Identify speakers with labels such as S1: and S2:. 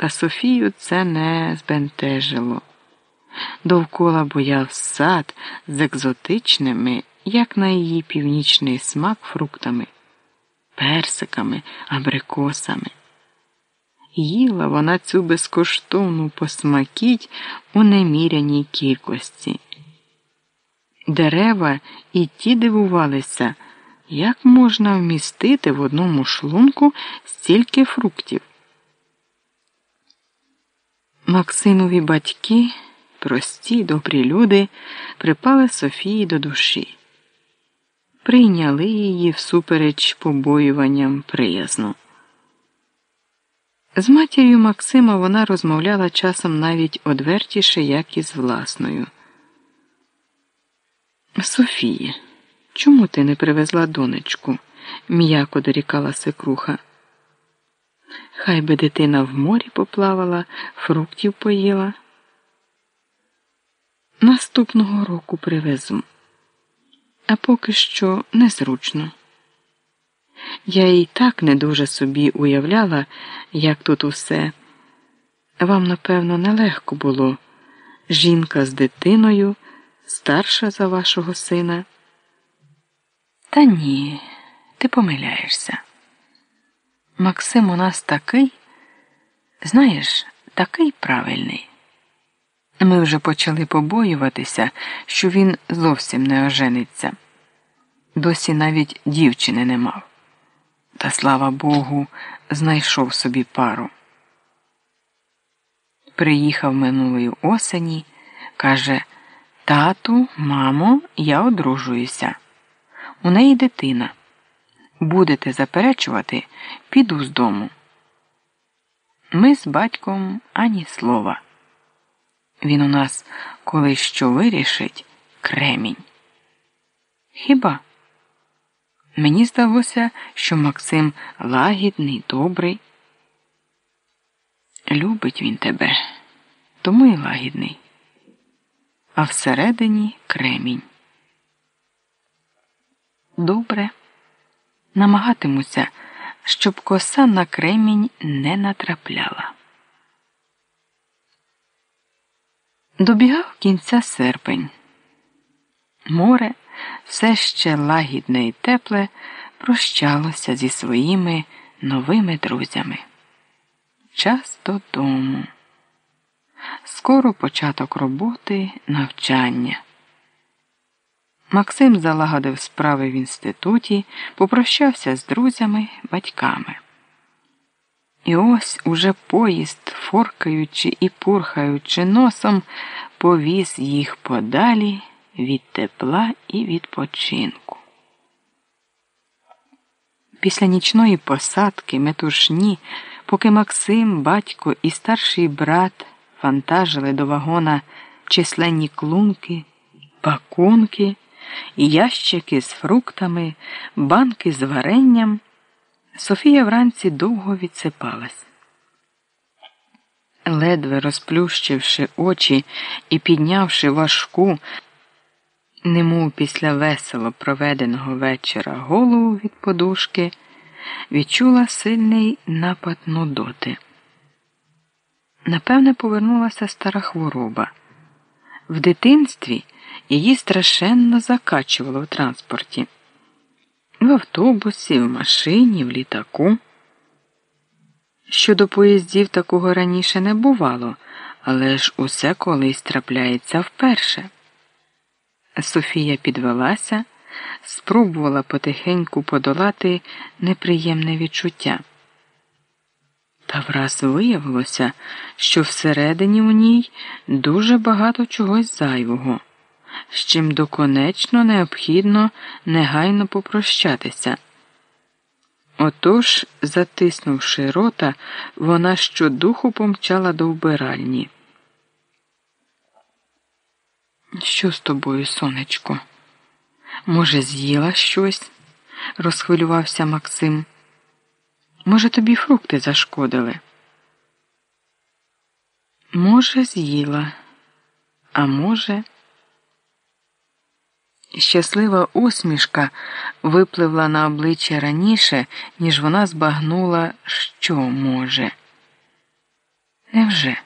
S1: Та Софію це не збентежило. Довкола бояв сад з екзотичними, як на її північний смак, фруктами, персиками, абрикосами. Їла вона цю безкоштовну посмакіть у неміряній кількості. Дерева і ті дивувалися, як можна вмістити в одному шлунку стільки фруктів. Максимові батьки, прості добрі люди, припали Софії до душі, прийняли її всупереч побоюванням приязно. З матір'ю Максима вона розмовляла часом навіть одвертіше, як і з власною. Софія, чому ти не привезла донечку? м'яко дорікала секруха. Хай би дитина в морі поплавала, фруктів поїла. Наступного року привезу, а поки що незручно. Я і так не дуже собі уявляла, як тут усе. Вам, напевно, нелегко було. Жінка з дитиною, старша за вашого сина. Та ні, ти помиляєшся. Максим у нас такий, знаєш, такий правильний. Ми вже почали побоюватися, що він зовсім не ожениться. Досі навіть дівчини не мав. Та слава Богу, знайшов собі пару. Приїхав минулої осені, каже Тату, мамо, я одружуюся. У неї дитина. Будете заперечувати, піду з дому. Ми з батьком ані слова. Він у нас, коли що вирішить, кремінь. Хіба? Мені здалося, що Максим лагідний, добрий. Любить він тебе, тому і лагідний, а всередині кремінь. Добре, намагатимуся, щоб коса на кремінь не натрапляла. Добігав кінця серпень. Море все ще лагідне і тепле прощалося зі своїми новими друзями. Час додому. Скоро початок роботи, навчання. Максим залагодив справи в інституті, попрощався з друзями, батьками. І ось уже поїзд, форкаючи і пурхаючи носом, повіз їх подалі від тепла і відпочинку. Після нічної посадки метушні, поки Максим, батько і старший брат фантажили до вагона численні клунки, пакунки, ящики з фруктами, банки з варенням, Софія вранці довго відсипалась. Ледве розплющивши очі і піднявши важку, немов після весело проведеного вечора голову від подушки, відчула сильний напад нудоти. Напевне, повернулася стара хвороба. В дитинстві її страшенно закачувало в транспорті. В автобусі, в машині, в літаку. Щодо поїздів такого раніше не бувало, але ж усе колись трапляється вперше. Софія підвелася, спробувала потихеньку подолати неприємне відчуття. Та враз виявилося, що всередині у ній дуже багато чогось зайвого, з чим доконечно необхідно негайно попрощатися. Отож, затиснувши рота, вона щодуху помчала до вбиральні. Що з тобою, сонечко? Може, з'їла щось? розхвилювався Максим. Може, тобі фрукти зашкодили? Може, з'їла, а може. Щаслива усмішка випливла на обличчя раніше, ніж вона збагнула, що може. Невже?